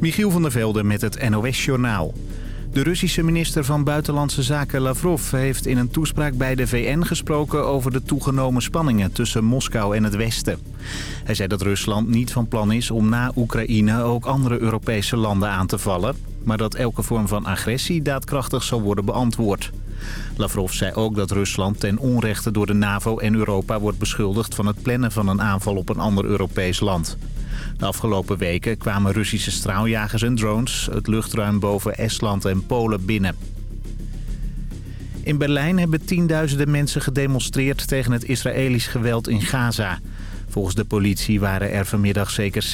Michiel van der Velde met het NOS-journaal. De Russische minister van Buitenlandse Zaken Lavrov heeft in een toespraak bij de VN gesproken over de toegenomen spanningen tussen Moskou en het Westen. Hij zei dat Rusland niet van plan is om na Oekraïne ook andere Europese landen aan te vallen, maar dat elke vorm van agressie daadkrachtig zal worden beantwoord. Lavrov zei ook dat Rusland ten onrechte door de NAVO en Europa wordt beschuldigd van het plannen van een aanval op een ander Europees land. De afgelopen weken kwamen Russische straaljagers en drones het luchtruim boven Estland en Polen binnen. In Berlijn hebben tienduizenden mensen gedemonstreerd tegen het Israëlisch geweld in Gaza. Volgens de politie waren er vanmiddag zeker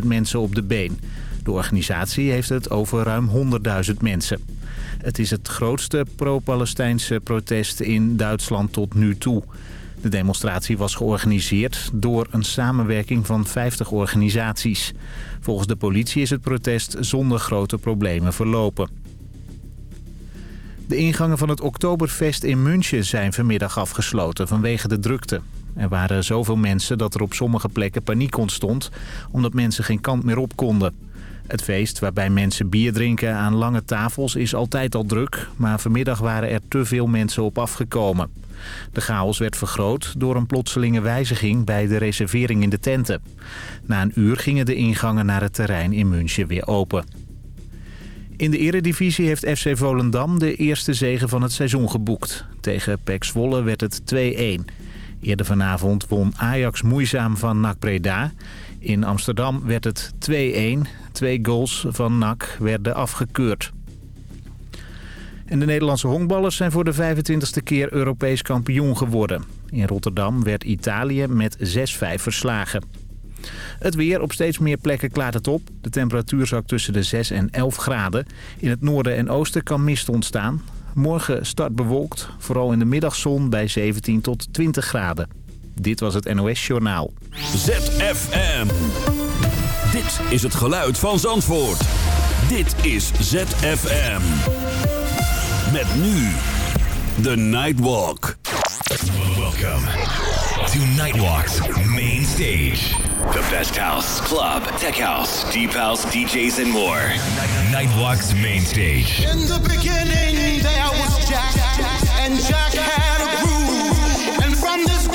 60.000 mensen op de been. De organisatie heeft het over ruim 100.000 mensen. Het is het grootste pro-Palestijnse protest in Duitsland tot nu toe. De demonstratie was georganiseerd door een samenwerking van 50 organisaties. Volgens de politie is het protest zonder grote problemen verlopen. De ingangen van het Oktoberfest in München zijn vanmiddag afgesloten vanwege de drukte. Er waren zoveel mensen dat er op sommige plekken paniek ontstond... omdat mensen geen kant meer op konden. Het feest waarbij mensen bier drinken aan lange tafels is altijd al druk... maar vanmiddag waren er te veel mensen op afgekomen. De chaos werd vergroot door een plotselinge wijziging bij de reservering in de tenten. Na een uur gingen de ingangen naar het terrein in München weer open. In de eredivisie heeft FC Volendam de eerste zege van het seizoen geboekt. Tegen PEC Zwolle werd het 2-1. Eerder vanavond won Ajax moeizaam van NAC Breda. In Amsterdam werd het 2-1. Twee goals van NAC werden afgekeurd. En de Nederlandse honkballers zijn voor de 25e keer Europees kampioen geworden. In Rotterdam werd Italië met 6-5 verslagen. Het weer op steeds meer plekken klaart het op. De temperatuur zakt tussen de 6 en 11 graden. In het noorden en oosten kan mist ontstaan. Morgen start bewolkt, vooral in de middagzon bij 17 tot 20 graden. Dit was het NOS Journaal. ZFM. Dit is het geluid van Zandvoort. Dit is ZFM. Met nu The Nightwalk. Welcome to Nightwalk's main stage. The best house, club, tech house, deep house, DJs, and more. Nightwalk's main stage. In the beginning, there was Jack, and Jack had a groove. And from this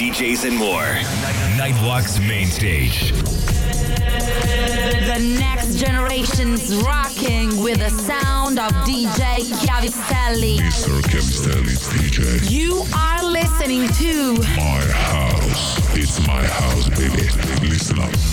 DJs, and more. Nightwalk's main stage. The next generation's rocking with the sound of DJ Chiavistelli. Mr. Chiavistelli's DJ. You are listening to My house. It's my house, baby. Listen up.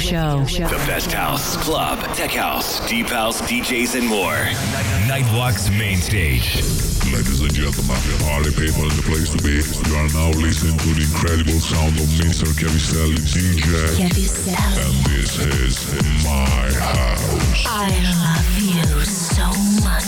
Show. The best house, club, tech house, deep house, DJs, and more. Nightwalk's main stage. Ladies and gentlemen, party people in the place to be. You are now listening to the incredible sound of Mr. Cavistelli DJ. Cavistelli. And this is my house. I love you so much.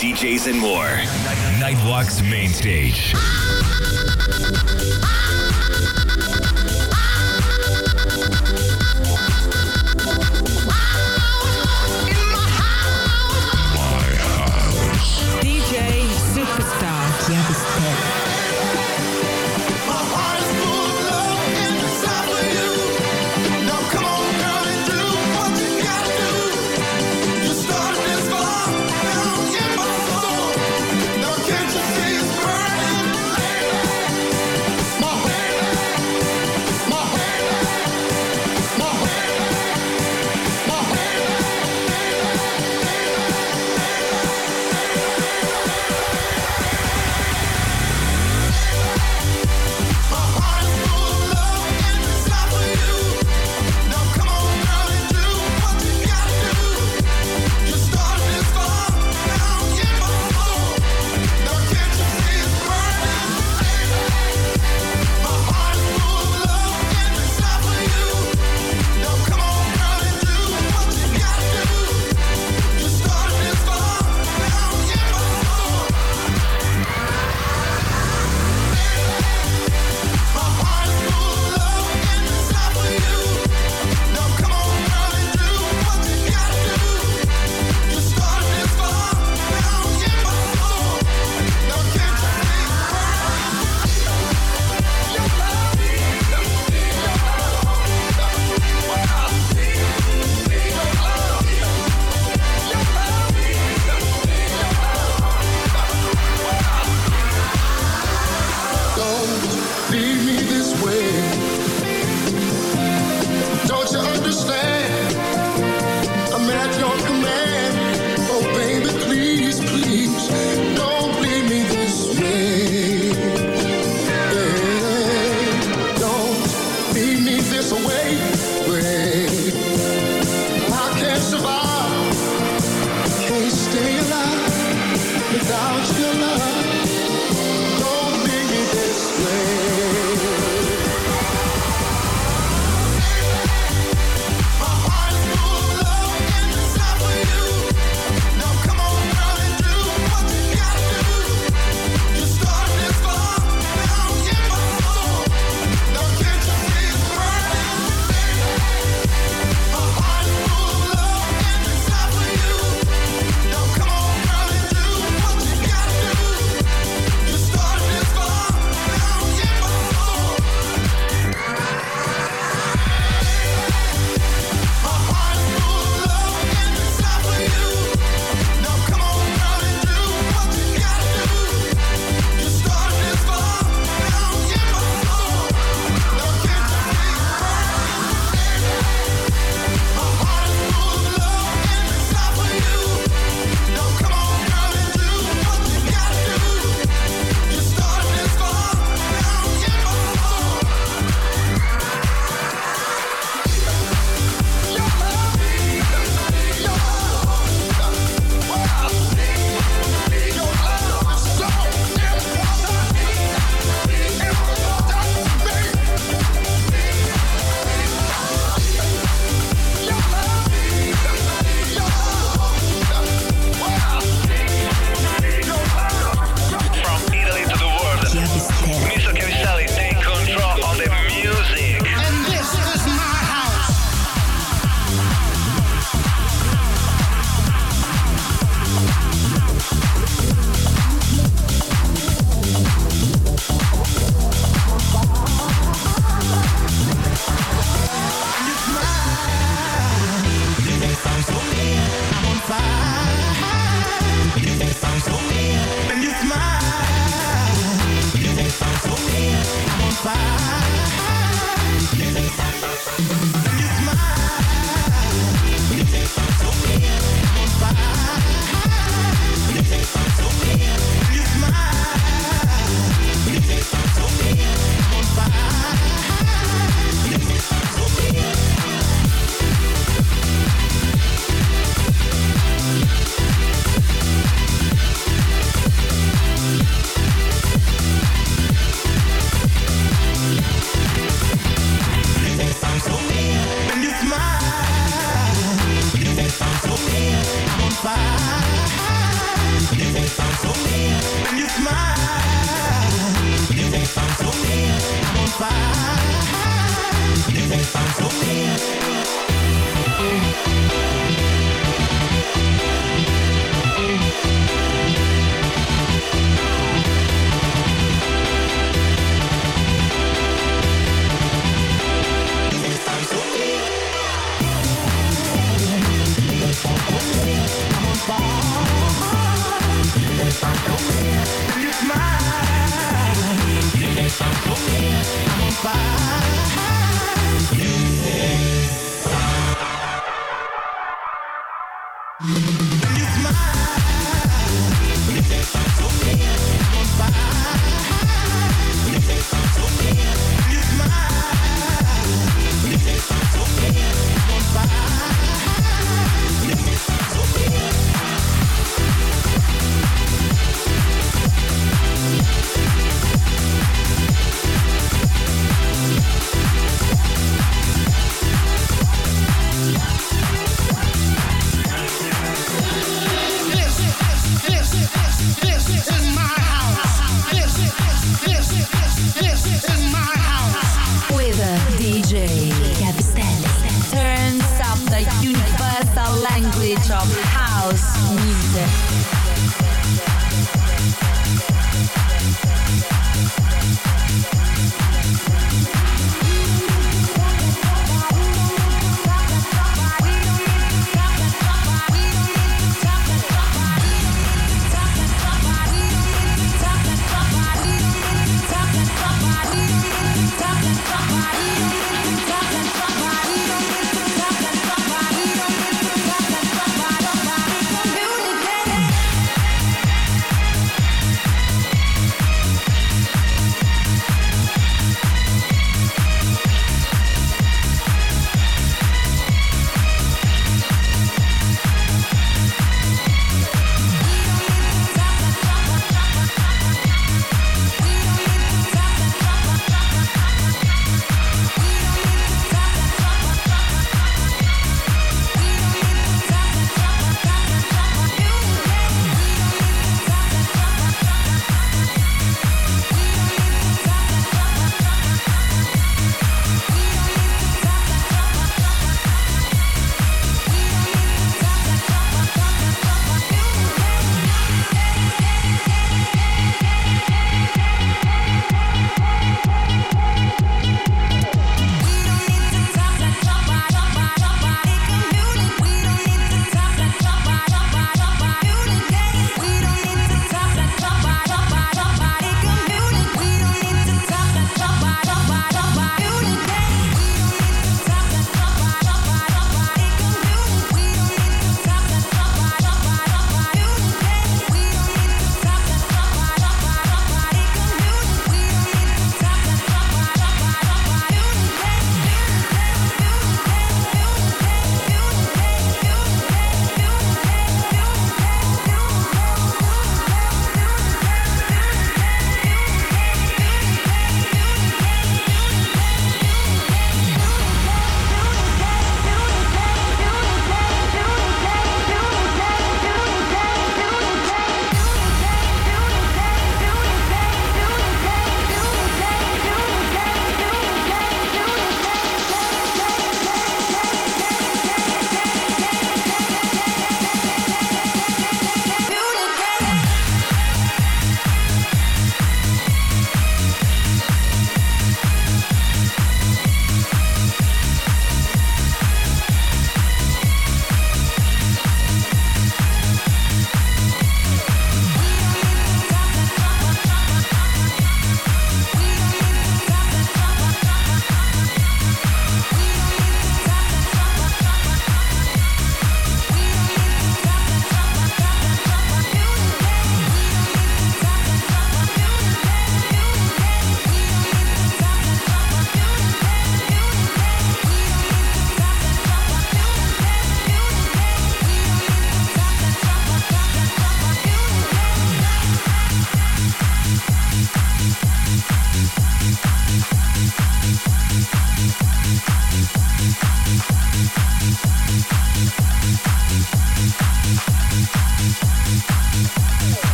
DJs, and more. Nightwalk's main stage.